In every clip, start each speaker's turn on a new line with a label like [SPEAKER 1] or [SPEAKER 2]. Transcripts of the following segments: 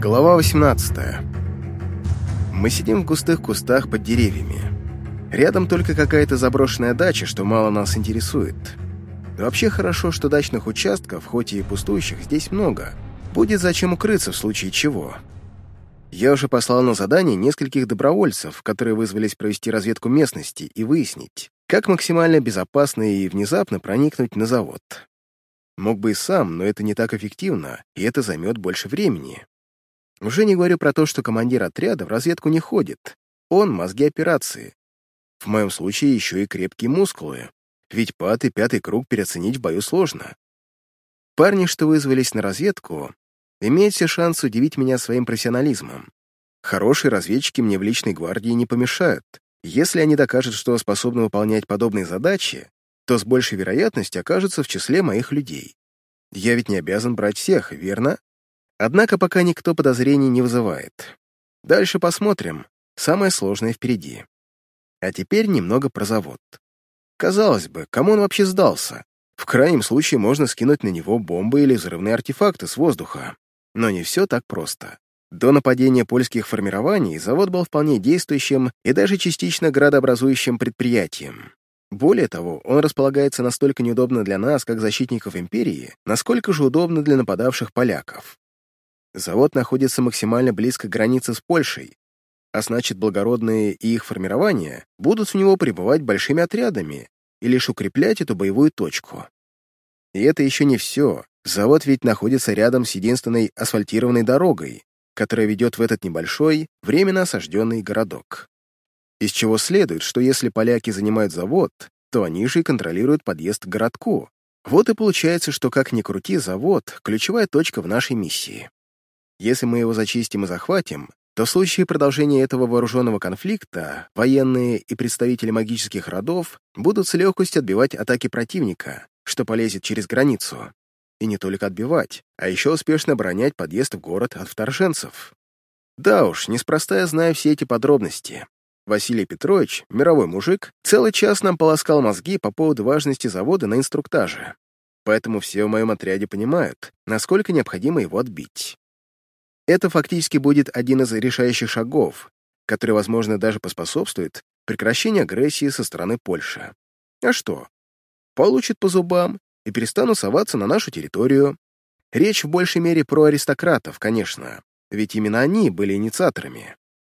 [SPEAKER 1] Глава 18. Мы сидим в густых кустах под деревьями. Рядом только какая-то заброшенная дача, что мало нас интересует. Вообще хорошо, что дачных участков, хоть и пустующих, здесь много. Будет зачем укрыться в случае чего. Я уже послал на задание нескольких добровольцев, которые вызвались провести разведку местности и выяснить, как максимально безопасно и внезапно проникнуть на завод. Мог бы и сам, но это не так эффективно, и это займет больше времени. Уже не говорю про то, что командир отряда в разведку не ходит. Он — мозги операции. В моем случае еще и крепкие мускулы. Ведь пат и пятый круг переоценить в бою сложно. Парни, что вызвались на разведку, имеют все шансы удивить меня своим профессионализмом. Хорошие разведчики мне в личной гвардии не помешают. Если они докажут, что способны выполнять подобные задачи, то с большей вероятностью окажутся в числе моих людей. Я ведь не обязан брать всех, верно? Однако пока никто подозрений не вызывает. Дальше посмотрим. Самое сложное впереди. А теперь немного про завод. Казалось бы, кому он вообще сдался? В крайнем случае можно скинуть на него бомбы или взрывные артефакты с воздуха. Но не все так просто. До нападения польских формирований завод был вполне действующим и даже частично градообразующим предприятием. Более того, он располагается настолько неудобно для нас, как защитников империи, насколько же удобно для нападавших поляков. Завод находится максимально близко к границе с Польшей, а значит, благородные и их формирования будут в него прибывать большими отрядами и лишь укреплять эту боевую точку. И это еще не все. Завод ведь находится рядом с единственной асфальтированной дорогой, которая ведет в этот небольшой, временно осажденный городок. Из чего следует, что если поляки занимают завод, то они же и контролируют подъезд к городку. Вот и получается, что как ни крути, завод — ключевая точка в нашей миссии. Если мы его зачистим и захватим, то в случае продолжения этого вооруженного конфликта военные и представители магических родов будут с легкостью отбивать атаки противника, что полезет через границу. И не только отбивать, а еще успешно оборонять подъезд в город от вторженцев. Да уж, неспроста я знаю все эти подробности. Василий Петрович, мировой мужик, целый час нам полоскал мозги по поводу важности завода на инструктаже. Поэтому все в моем отряде понимают, насколько необходимо его отбить. Это фактически будет один из решающих шагов, который, возможно, даже поспособствует прекращению агрессии со стороны Польши. А что? Получат по зубам и перестанут соваться на нашу территорию. Речь в большей мере про аристократов, конечно, ведь именно они были инициаторами.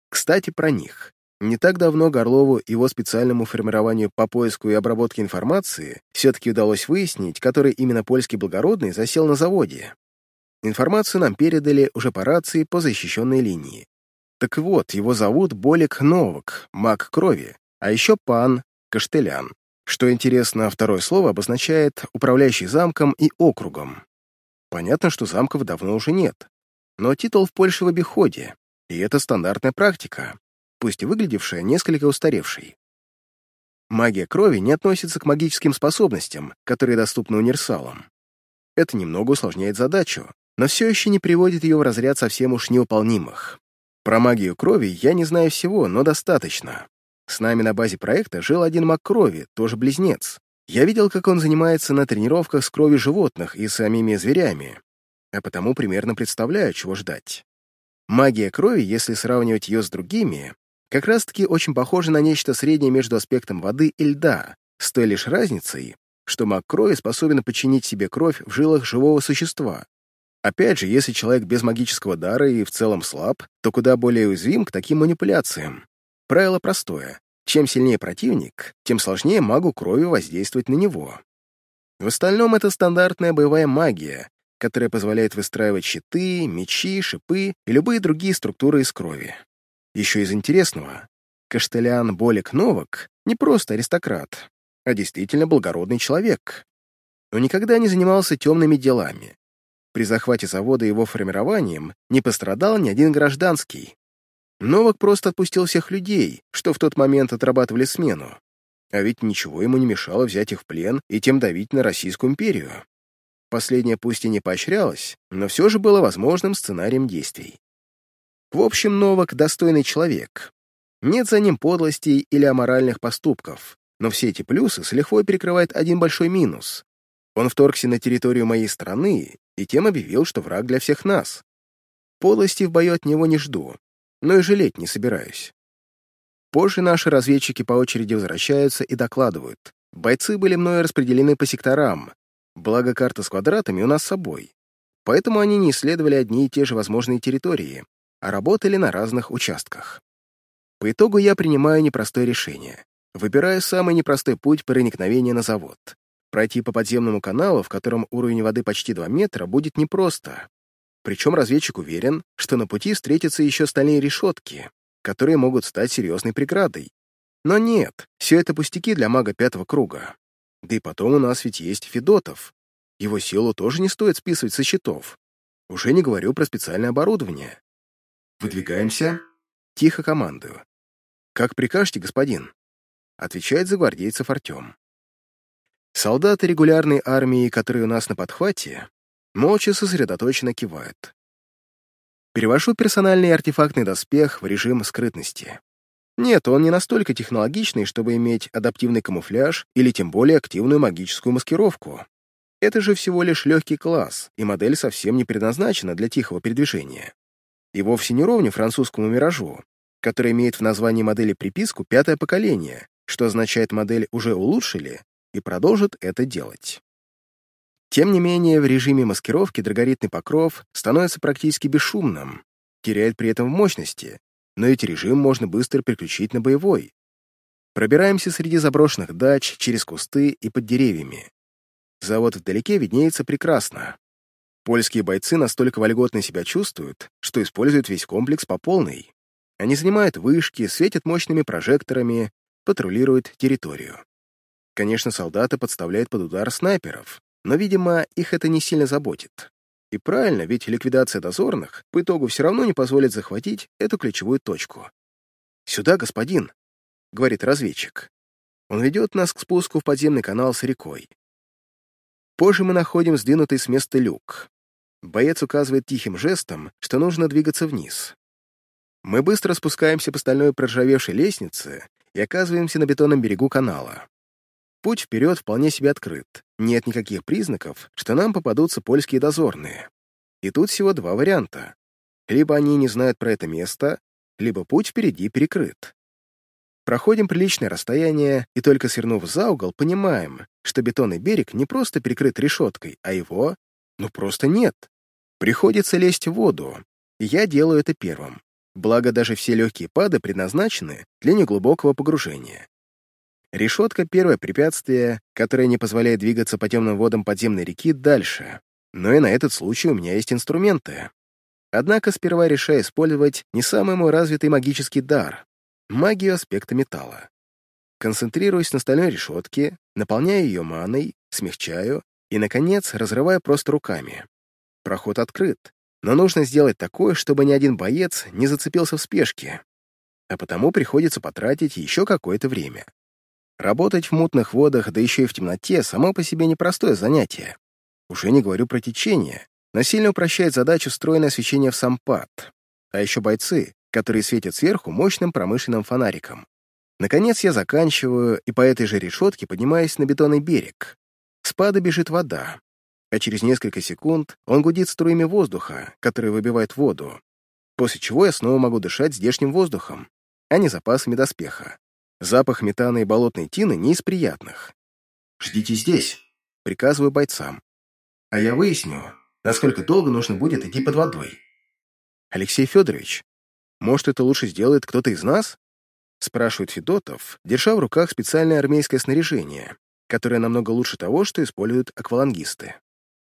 [SPEAKER 1] Кстати, про них. Не так давно Горлову и его специальному формированию по поиску и обработке информации все-таки удалось выяснить, который именно польский благородный засел на заводе, Информацию нам передали уже по рации по защищенной линии. Так вот, его зовут Болик Новак, маг крови, а еще пан Каштелян. Что интересно, второе слово обозначает управляющий замком и округом. Понятно, что замков давно уже нет. Но титул в Польше в обиходе, и это стандартная практика, пусть и выглядевшая несколько устаревшей. Магия крови не относится к магическим способностям, которые доступны универсалам. Это немного усложняет задачу, но все еще не приводит ее в разряд совсем уж невыполнимых. Про магию крови я не знаю всего, но достаточно. С нами на базе проекта жил один маг крови, тоже близнец. Я видел, как он занимается на тренировках с кровью животных и самими зверями, а потому примерно представляю, чего ждать. Магия крови, если сравнивать ее с другими, как раз-таки очень похожа на нечто среднее между аспектом воды и льда, с той лишь разницей, что маг крови способен подчинить себе кровь в жилах живого существа, Опять же, если человек без магического дара и в целом слаб, то куда более уязвим к таким манипуляциям. Правило простое. Чем сильнее противник, тем сложнее магу крови воздействовать на него. В остальном это стандартная боевая магия, которая позволяет выстраивать щиты, мечи, шипы и любые другие структуры из крови. Еще из интересного, Каштелян Болик Новак не просто аристократ, а действительно благородный человек. Он никогда не занимался темными делами, при захвате завода и его формированием не пострадал ни один гражданский. Новак просто отпустил всех людей, что в тот момент отрабатывали смену. А ведь ничего ему не мешало взять их в плен и тем давить на Российскую империю. Последнее пусть и не поощрялось, но все же было возможным сценарием действий. В общем, Новак — достойный человек. Нет за ним подлостей или аморальных поступков, но все эти плюсы с лихвой перекрывает один большой минус. Он вторгся на территорию моей страны и тем объявил, что враг для всех нас. Полости в бою от него не жду, но и жалеть не собираюсь. Позже наши разведчики по очереди возвращаются и докладывают. Бойцы были мною распределены по секторам, благо карта с квадратами у нас с собой. Поэтому они не исследовали одни и те же возможные территории, а работали на разных участках. По итогу я принимаю непростое решение. Выбираю самый непростой путь проникновения на завод. Пройти по подземному каналу, в котором уровень воды почти 2 метра, будет непросто. Причем разведчик уверен, что на пути встретятся еще стальные решетки, которые могут стать серьезной преградой. Но нет, все это пустяки для мага пятого круга. Да и потом у нас ведь есть Федотов. Его силу тоже не стоит списывать со счетов. Уже не говорю про специальное оборудование. «Выдвигаемся?» Тихо командую. «Как прикажете, господин?» Отвечает за гвардейцев Артем. Солдаты регулярной армии, которые у нас на подхвате, молча сосредоточенно кивают. Перевожу персональный артефактный доспех в режим скрытности. Нет, он не настолько технологичный, чтобы иметь адаптивный камуфляж или тем более активную магическую маскировку. Это же всего лишь легкий класс, и модель совсем не предназначена для тихого передвижения и вовсе не ровня французскому «Миражу», который имеет в названии модели приписку «пятое поколение», что означает модель уже улучшили и продолжат это делать. Тем не менее, в режиме маскировки драгоритный покров становится практически бесшумным, теряет при этом в мощности, но эти режим можно быстро переключить на боевой. Пробираемся среди заброшенных дач, через кусты и под деревьями. Завод вдалеке виднеется прекрасно. Польские бойцы настолько вольготно себя чувствуют, что используют весь комплекс по полной. Они занимают вышки, светят мощными прожекторами, патрулируют территорию. Конечно, солдаты подставляют под удар снайперов, но, видимо, их это не сильно заботит. И правильно, ведь ликвидация дозорных по итогу все равно не позволит захватить эту ключевую точку. «Сюда, господин», — говорит разведчик. Он ведет нас к спуску в подземный канал с рекой. Позже мы находим сдвинутый с места люк. Боец указывает тихим жестом, что нужно двигаться вниз. Мы быстро спускаемся по стальной проржавевшей лестнице и оказываемся на бетонном берегу канала. Путь вперед вполне себе открыт. Нет никаких признаков, что нам попадутся польские дозорные. И тут всего два варианта. Либо они не знают про это место, либо путь впереди перекрыт. Проходим приличное расстояние и только свернув за угол, понимаем, что бетонный берег не просто перекрыт решеткой, а его, ну, просто нет. Приходится лезть в воду, и я делаю это первым. Благо, даже все легкие пады предназначены для неглубокого погружения. Решетка — первое препятствие, которое не позволяет двигаться по темным водам подземной реки дальше. Но и на этот случай у меня есть инструменты. Однако сперва решаю использовать не самый мой развитый магический дар магию аспекта металла. Концентрируюсь на стальной решетке, наполняю ее маной, смягчаю и, наконец, разрываю просто руками. Проход открыт, но нужно сделать такое, чтобы ни один боец не зацепился в спешке, а потому приходится потратить еще какое-то время. Работать в мутных водах, да еще и в темноте, само по себе непростое занятие. Уже не говорю про течение, но сильно упрощает задачу стройное освещение в сам пад. А еще бойцы которые светят сверху мощным промышленным фонариком. Наконец я заканчиваю и по этой же решетке поднимаюсь на бетонный берег. Спада бежит вода, а через несколько секунд он гудит струями воздуха, которые выбивают воду, после чего я снова могу дышать здешним воздухом, а не запасами доспеха. Запах метана и болотной тины не из приятных. «Ждите здесь», — приказываю бойцам. «А я выясню, насколько долго нужно будет идти под водой». «Алексей Федорович, может, это лучше сделает кто-то из нас?» спрашивает Федотов, держа в руках специальное армейское снаряжение, которое намного лучше того, что используют аквалангисты.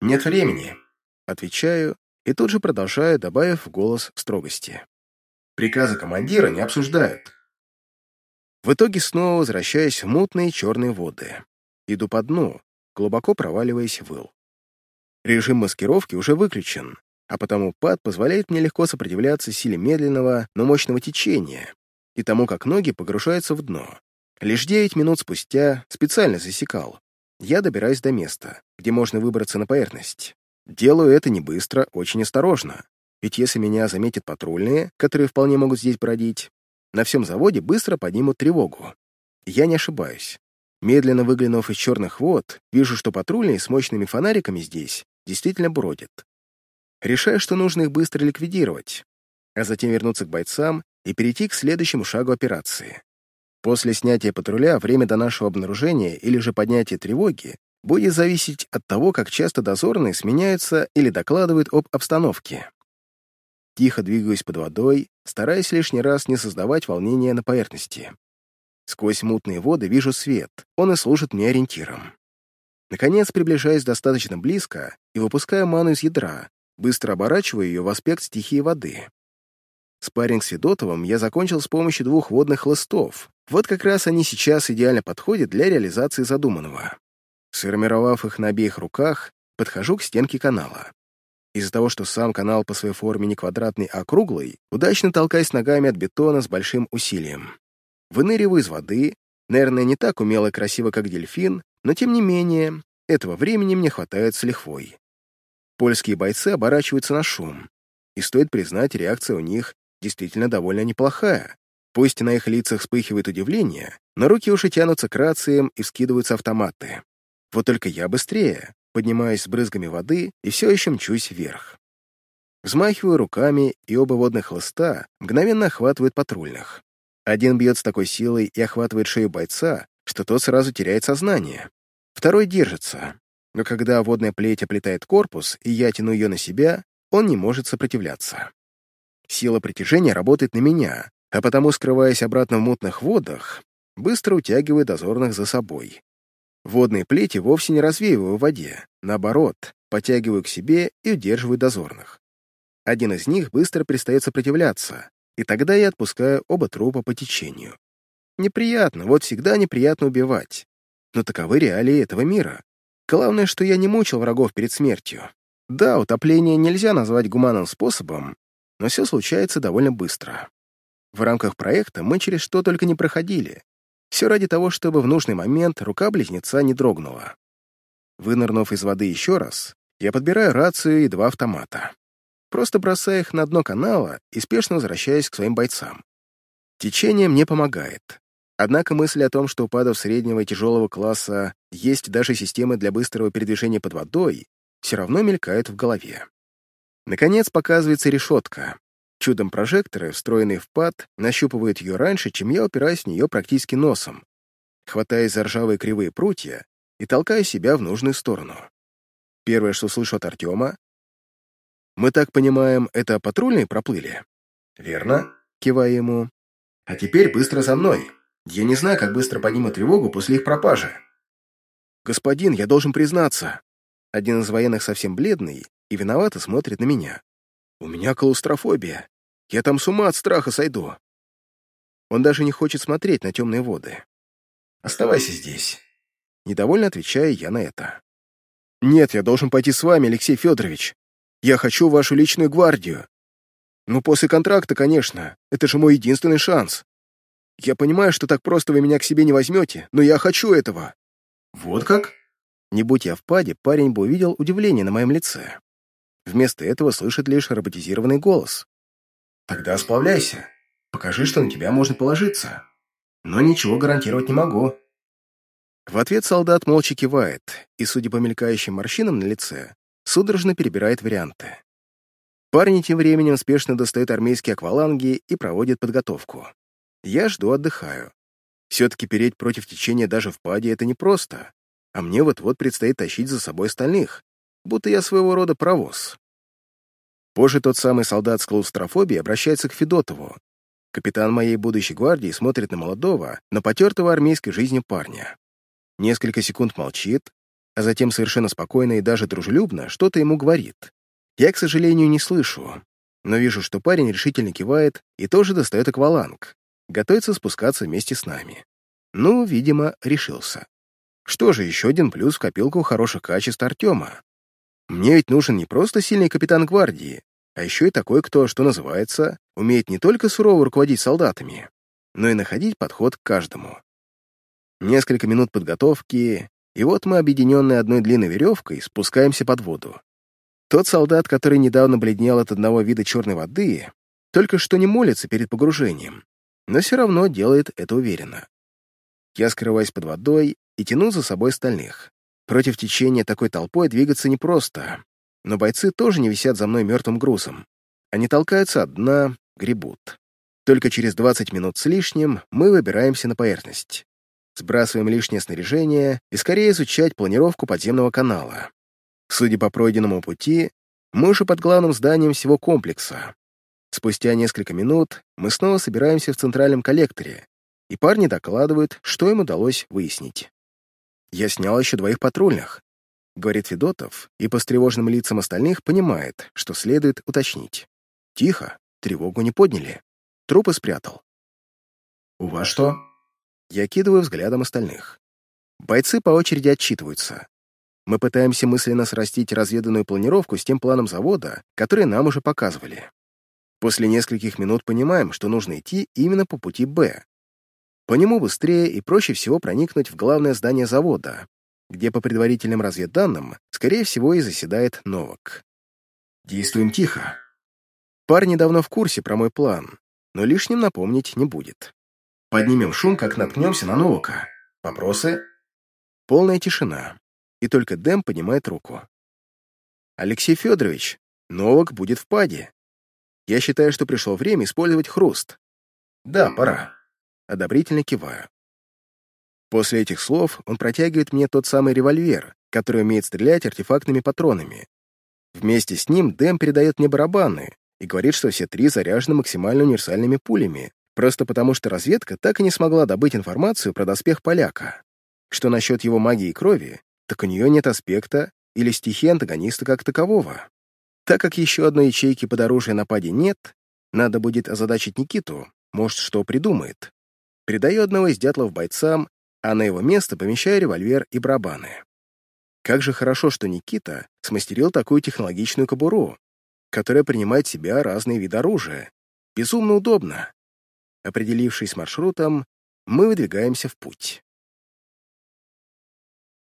[SPEAKER 1] «Нет времени», — отвечаю, и тут же продолжаю, добавив в голос строгости. «Приказы командира не обсуждают». В итоге снова возвращаюсь в мутные черные воды. Иду по дну, глубоко проваливаясь в ил. Режим маскировки уже выключен, а потому пад позволяет мне легко сопротивляться силе медленного, но мощного течения и тому, как ноги погружаются в дно. Лишь девять минут спустя специально засекал. Я добираюсь до места, где можно выбраться на поверхность. Делаю это не быстро, очень осторожно. Ведь если меня заметят патрульные, которые вполне могут здесь бродить, на всем заводе быстро поднимут тревогу. Я не ошибаюсь. Медленно выглянув из черных вод, вижу, что патрульные с мощными фонариками здесь действительно бродят. решая, что нужно их быстро ликвидировать, а затем вернуться к бойцам и перейти к следующему шагу операции. После снятия патруля время до нашего обнаружения или же поднятия тревоги будет зависеть от того, как часто дозорные сменяются или докладывают об обстановке. Тихо двигаюсь под водой, стараясь лишний раз не создавать волнения на поверхности. Сквозь мутные воды вижу свет, он и служит мне ориентиром. Наконец, приближаясь достаточно близко и выпуская ману из ядра, быстро оборачиваю ее в аспект стихии воды. Спарринг с Федотовым я закончил с помощью двух водных хлыстов. Вот как раз они сейчас идеально подходят для реализации задуманного. Сформировав их на обеих руках, подхожу к стенке канала. Из-за того, что сам канал по своей форме не квадратный, а круглый, удачно толкаясь ногами от бетона с большим усилием. Выныриваю из воды, наверное, не так умело и красиво, как дельфин, но тем не менее, этого времени мне хватает с лихвой. Польские бойцы оборачиваются на шум, и стоит признать, реакция у них действительно довольно неплохая. Пусть на их лицах вспыхивает удивление, но руки уже тянутся к рациям и вскидываются автоматы. Вот только я быстрее, поднимаюсь с брызгами воды и все еще мчусь вверх. Взмахиваю руками, и оба водных хлыста мгновенно охватывают патрульных. Один бьет с такой силой и охватывает шею бойца, что тот сразу теряет сознание. Второй держится, но когда водная плеть оплетает корпус, и я тяну ее на себя, он не может сопротивляться. Сила притяжения работает на меня, а потому, скрываясь обратно в мутных водах, быстро утягиваю дозорных за собой. Водные плети вовсе не развеиваю в воде, наоборот, подтягиваю к себе и удерживаю дозорных. Один из них быстро перестает сопротивляться, и тогда я отпускаю оба трупа по течению. Неприятно, вот всегда неприятно убивать. Но таковы реалии этого мира. Главное, что я не мучил врагов перед смертью. Да, утопление нельзя назвать гуманным способом, но все случается довольно быстро. В рамках проекта мы через что только не проходили. Все ради того, чтобы в нужный момент рука близнеца не дрогнула. Вынырнув из воды еще раз, я подбираю рацию и два автомата. Просто бросаю их на дно канала и спешно возвращаюсь к своим бойцам. Течение мне помогает. Однако мысль о том, что у падов среднего и тяжелого класса есть даже системы для быстрого передвижения под водой, все равно мелькает в голове. Наконец показывается решетка. Чудом прожекторы, встроенные в пад, нащупывают ее раньше, чем я упираюсь в нее практически носом, хватаясь за ржавые кривые прутья и толкая себя в нужную сторону. Первое, что слышу от Артема, «Мы так понимаем, это патрульные проплыли?»
[SPEAKER 2] «Верно», —
[SPEAKER 1] кивая ему.
[SPEAKER 2] «А теперь быстро за мной. Я не знаю, как быстро поднимут тревогу после их пропажи».
[SPEAKER 1] «Господин, я должен признаться». Один из военных совсем бледный и виновато смотрит на меня. «У меня клаустрофобия. Я там с ума от страха сойду». Он даже не хочет смотреть на темные воды.
[SPEAKER 2] «Оставайся здесь», —
[SPEAKER 1] недовольно отвечаю я на это. «Нет, я должен пойти с вами, Алексей Федорович. Я хочу вашу личную гвардию. Ну, после контракта, конечно. Это же мой единственный шанс. Я понимаю, что так просто вы меня к себе не возьмете, но я хочу этого».
[SPEAKER 2] «Вот как?»
[SPEAKER 1] Не будь я в паде, парень бы увидел удивление на моем лице. Вместо этого слышит лишь роботизированный голос.
[SPEAKER 2] «Тогда сплавляйся. Покажи, что на тебя можно положиться. Но ничего гарантировать не могу».
[SPEAKER 1] В ответ солдат молча кивает и, судя по мелькающим морщинам на лице, судорожно перебирает варианты. Парни тем временем спешно достают армейские акваланги и проводят подготовку. Я жду, отдыхаю. Все-таки переть против течения даже в паде — это непросто, а мне вот-вот предстоит тащить за собой остальных, будто я своего рода провоз. Позже тот самый солдат с клаустрофобией обращается к Федотову. Капитан моей будущей гвардии смотрит на молодого, но потертого армейской жизнью парня. Несколько секунд молчит, а затем совершенно спокойно и даже дружелюбно что-то ему говорит. Я, к сожалению, не слышу, но вижу, что парень решительно кивает и тоже достает акваланг, готовится спускаться вместе с нами. Ну, видимо, решился. Что же, еще один плюс в копилку хороших качеств Артема. Мне ведь нужен не просто сильный капитан гвардии, а еще и такой, кто, что называется, умеет не только сурово руководить солдатами, но и находить подход к каждому. Несколько минут подготовки, и вот мы, объединенные одной длинной веревкой, спускаемся под воду. Тот солдат, который недавно бледнел от одного вида черной воды, только что не молится перед погружением, но все равно делает это уверенно. Я скрываюсь под водой и тяну за собой остальных. Против течения такой толпой двигаться непросто, Но бойцы тоже не висят за мной мертвым грузом. Они толкаются от дна, гребут. Только через 20 минут с лишним мы выбираемся на поверхность. Сбрасываем лишнее снаряжение и скорее изучать планировку подземного канала. Судя по пройденному пути, мы уже под главным зданием всего комплекса. Спустя несколько минут мы снова собираемся в центральном коллекторе, и парни докладывают, что им удалось выяснить. «Я снял еще двоих патрульных», — говорит Федотов, и по встревоженным лицам остальных понимает, что следует уточнить. «Тихо, тревогу не подняли. Трупы спрятал».
[SPEAKER 2] «У вас что?»
[SPEAKER 1] Я кидываю взглядом остальных. Бойцы по очереди отчитываются. Мы пытаемся мысленно срастить разведанную планировку с тем планом завода, который нам уже показывали. После нескольких минут понимаем, что нужно идти именно по пути «Б». По нему быстрее и проще всего проникнуть в главное здание завода, где по предварительным разведданным, скорее всего, и заседает Новак.
[SPEAKER 2] «Действуем тихо».
[SPEAKER 1] Парни давно в курсе про мой план, но лишним напомнить не будет.
[SPEAKER 2] Поднимем шум, как наткнемся на Новака. Вопросы?»
[SPEAKER 1] Полная тишина, и только Дэм поднимает руку. «Алексей Федорович, Новак будет в паде. Я считаю, что пришло время использовать хруст».
[SPEAKER 2] «Да, пора».
[SPEAKER 1] Одобрительно киваю. После этих слов он протягивает мне тот самый револьвер, который умеет стрелять артефактными патронами. Вместе с ним Дэм передает мне барабаны и говорит, что все три заряжены максимально универсальными пулями, Просто потому, что разведка так и не смогла добыть информацию про доспех поляка. Что насчет его магии крови, так у нее нет аспекта или стихии антагониста как такового. Так как еще одной ячейки под оружие нападе нет, надо будет озадачить Никиту, может, что придумает. Передаю одного из дятлов бойцам, а на его место помещаю револьвер и барабаны. Как же хорошо, что Никита смастерил такую технологичную кобуру, которая принимает в себя разные виды оружия. Безумно удобно. Определившись маршрутом, мы выдвигаемся в путь.